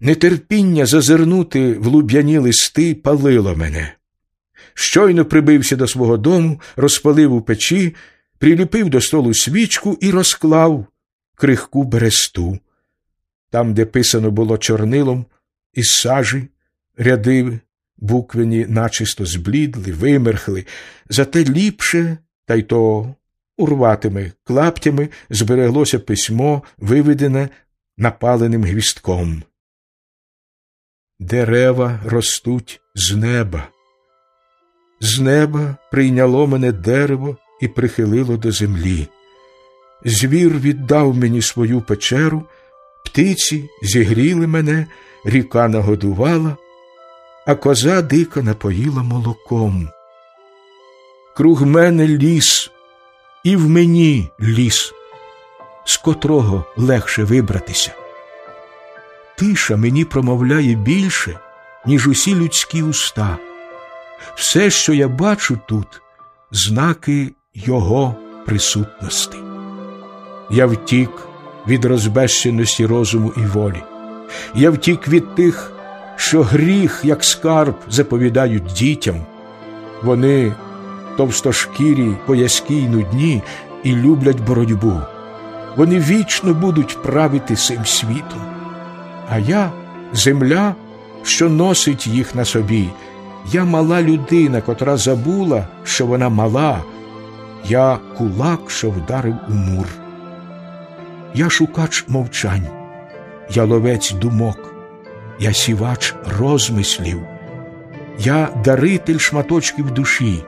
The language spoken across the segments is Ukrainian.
Нетерпіння зазирнути в луб'яні листи палило мене. Щойно прибився до свого дому, розпалив у печі, приліпив до столу свічку і розклав крихку бересту. Там, де писано було чорнилом, із сажі, ряди буквені начисто зблідли, вимерхли, зате ліпше, та й то урватими клаптями збереглося письмо, виведене напаленим гвістком. Дерева ростуть з неба. З неба прийняло мене дерево і прихилило до землі. Звір віддав мені свою печеру, птиці зігріли мене, ріка нагодувала, а коза дико напоїла молоком. Круг мене ліс, і в мені ліс, з котрого легше вибратися. Тиша мені промовляє більше, ніж усі людські уста. Все, що я бачу тут, знаки Його присутності. Я втік від розбещеності розуму і волі. Я втік від тих, що гріх, як скарб, заповідають дітям. Вони товстошкірі, поязкі й нудні і люблять боротьбу. Вони вічно будуть правити цим світом. А я земля, що носить їх на собі. Я мала людина, котра забула, що вона мала. Я кулак, що вдарив у мур. Я шукач мовчань, я ловець думок, я сівач розмислів, я даритель шматочків душі,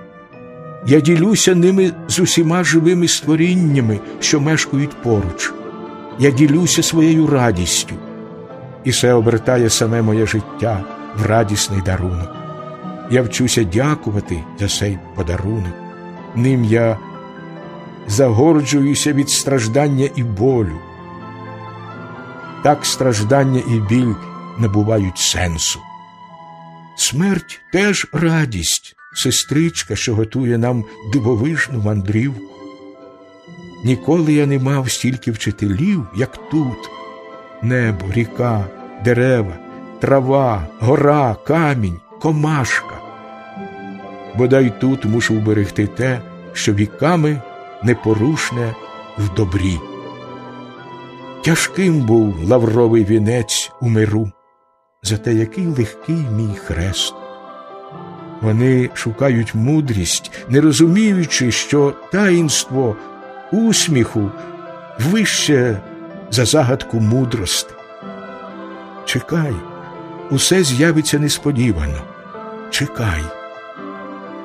я ділюся ними з усіма живими створіннями, що мешкають поруч. Я ділюся своєю радістю, і все обертає саме моє життя в радісний дарунок. Я вчуся дякувати за цей подарунок. Ним я загорджуюся від страждання і болю. Так страждання і біль набувають сенсу. Смерть теж радість, сестричка, що готує нам дивовижну мандрівку. Ніколи я не мав стільки вчителів, як тут небо, ріка, дерева, трава, гора, камінь, комашка. Бодай тут мушу вберегти те, що віками непорушне в добрі. Тяжким був лавровий вінець у миру, зате який легкий мій хрест. Вони шукають мудрість, не розуміючи, що таїнство усміху вище за загадку мудрости. Чекай, усе з'явиться несподівано. Чекай,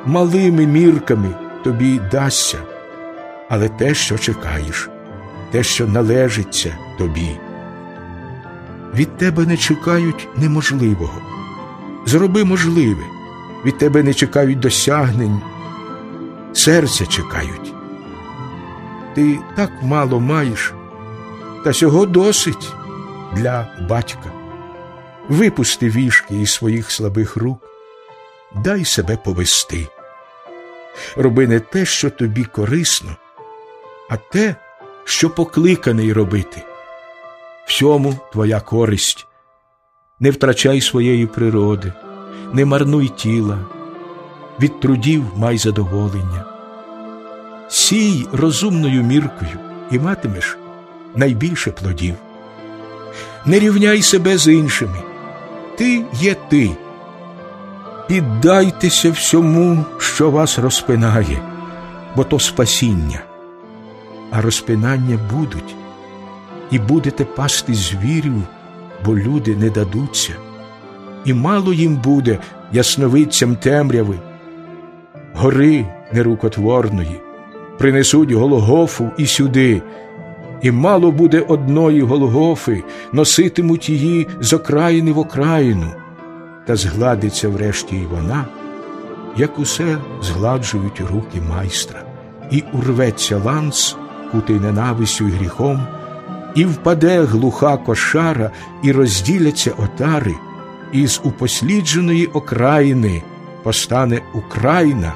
малими мірками тобі дасться, але те, що чекаєш, те, що належиться тобі. Від тебе не чекають неможливого. Зроби можливе, від тебе не чекають досягнень, серця чекають. Ти так мало маєш, та цього досить для батька. Випусти вішки із своїх слабих рук, дай себе повести. Роби не те, що тобі корисно, а те, що покликаний робити. Всьому твоя користь. Не втрачай своєї природи, не марнуй тіла, від трудів май задоволення. Сій розумною міркою і матимеш найбільше плодів. Не рівняй себе з іншими. Ти є ти. Піддайтеся всьому, що вас розпинає, бо то спасіння. А розпинання будуть, і будете пасти звірів, бо люди не дадуться, і мало їм буде ясновидцям темряви, гори нерукотворної, принесуть Голгофу і сюди, і мало буде одної Голгофи, носитимуть її з окраїни в окраїну, та згладиться врешті й вона, як усе згладжують руки майстра, і урветься ланц скутий ненавистю й гріхом, і впаде глуха кошара, і розділяться отари, і з упослідженої окраїни постане Україна,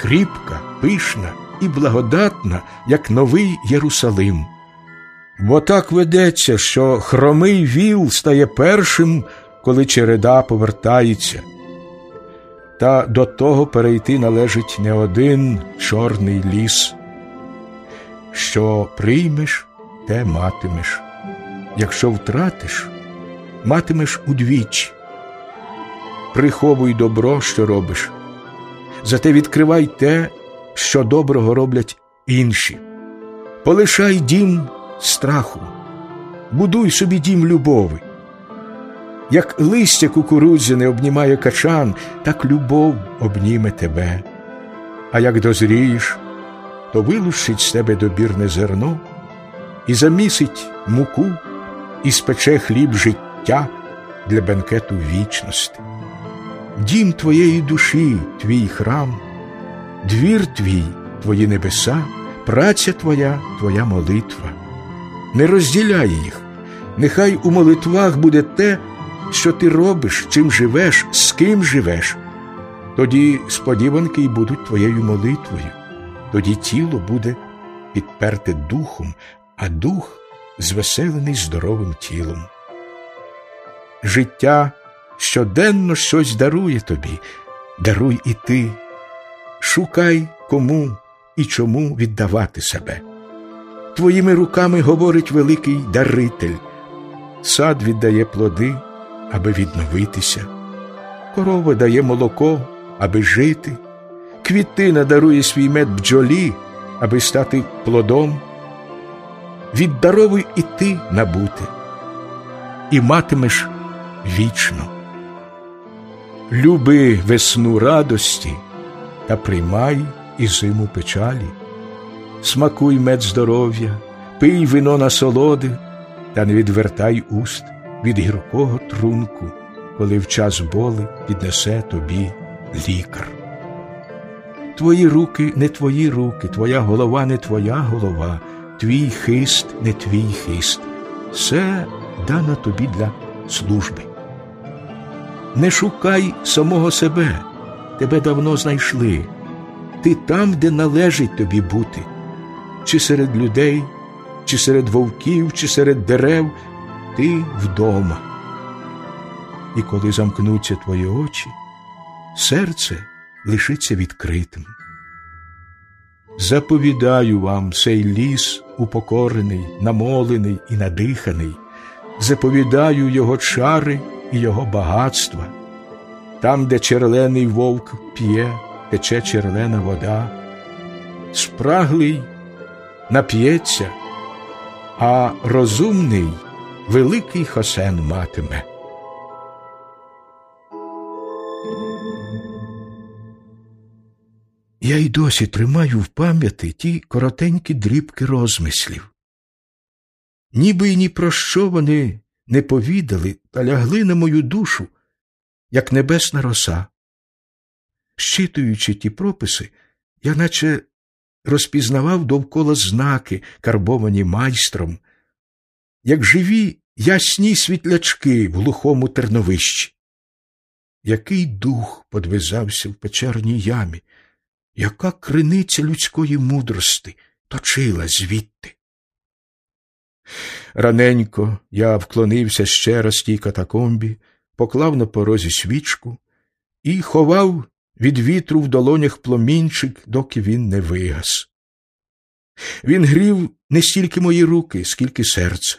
кріпка, пишна і благодатна, як новий Єрусалим. Бо так ведеться, що хромий віл стає першим, коли череда повертається. Та до того перейти належить не один чорний ліс. Що приймеш, те матимеш. Якщо втратиш, матимеш удвічі. Приховуй добро, що робиш, зате відкривай те, що доброго роблять інші. Полишай дім страху, будуй собі дім любови. Як листя кукурудзяне обнімає качан, так любов обніме тебе. А як дозрієш, то вилущить з тебе добірне зерно і замісить муку, і спече хліб життя для бенкету вічності. Дім твоєї душі, твій храм, двір твій, твої небеса, праця твоя, твоя молитва. Не розділяй їх, нехай у молитвах буде те, що ти робиш, чим живеш, з ким живеш. Тоді сподіванки й будуть твоєю молитвою, тоді тіло буде підперте духом, а дух звеселений здоровим тілом. Життя щоденно щось дарує тобі, даруй і ти, шукай кому і чому віддавати себе. Твоїми руками говорить великий даритель, сад віддає плоди, аби відновитися, корова дає молоко, аби жити, квітина дарує свій мед бджолі, аби стати плодом. Віддаровуй і ти набути, і матимеш вічно. Люби весну радості та приймай і зиму печалі, смакуй мед здоров'я, пий вино насолоди, та не відвертай уст від гіркого трунку, коли в час боли піднесе тобі лікар. Твої руки не твої руки, твоя голова не твоя голова, твій хист не твій хист. Все дано тобі для служби. Не шукай самого себе, тебе давно знайшли. Ти там, де належить тобі бути, чи серед людей, чи серед вовків, чи серед дерев, ти вдома. І коли замкнуться твої очі, серце лишиться відкритим. Заповідаю вам цей ліс упокорений, намолений і надиханий, заповідаю його чари і його багатства, там, де черлений вовк п'є, тече черлена вода, спраглий нап'ється, а розумний великий хосен матиме. Я й досі тримаю в пам'яті ті коротенькі дрібки розмислів. Ніби й ні про що вони не повідали та лягли на мою душу, як небесна роса. Щитуючи ті прописи, я наче розпізнавав довкола знаки, карбовані майстром, як живі ясні світлячки в глухому терновищі. Який дух подвизався в печерній ямі, яка криниця людської мудрости точила звідти. Раненько я вклонився ще раз тій катакомбі, поклав на порозі свічку і ховав від вітру в долонях пломінчик, доки він не вигас. Він грів не стільки мої руки, скільки серце.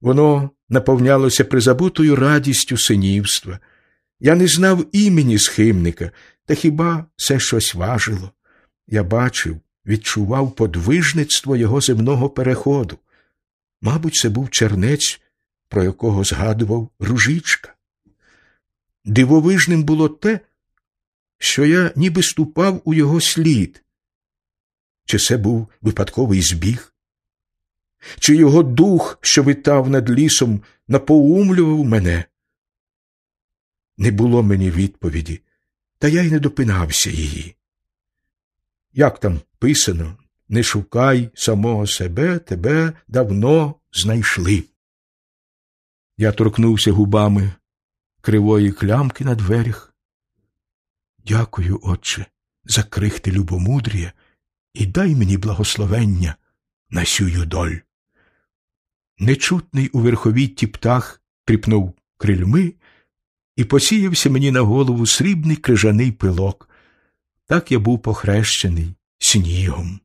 Воно наповнялося призабутою радістю синівства. Я не знав імені схимника, та хіба це щось важило? Я бачив, відчував подвижництво його земного переходу. Мабуть, це був чернець, про якого згадував ружичка. Дивовижним було те, що я ніби ступав у його слід. Чи це був випадковий збіг? Чи його дух, що витав над лісом, напоумлював мене? Не було мені відповіді, та я й не допинався її. Як там писано, не шукай самого себе, тебе давно знайшли. Я торкнувся губами кривої клямки на дверях. Дякую, Отче, за крихти любомудрія і дай мені благословення на сюю доль. Нечутний у верховітті птах тріпнув крильми і посіявся мені на голову срібний крижаний пилок. Так я був похрещений снігом.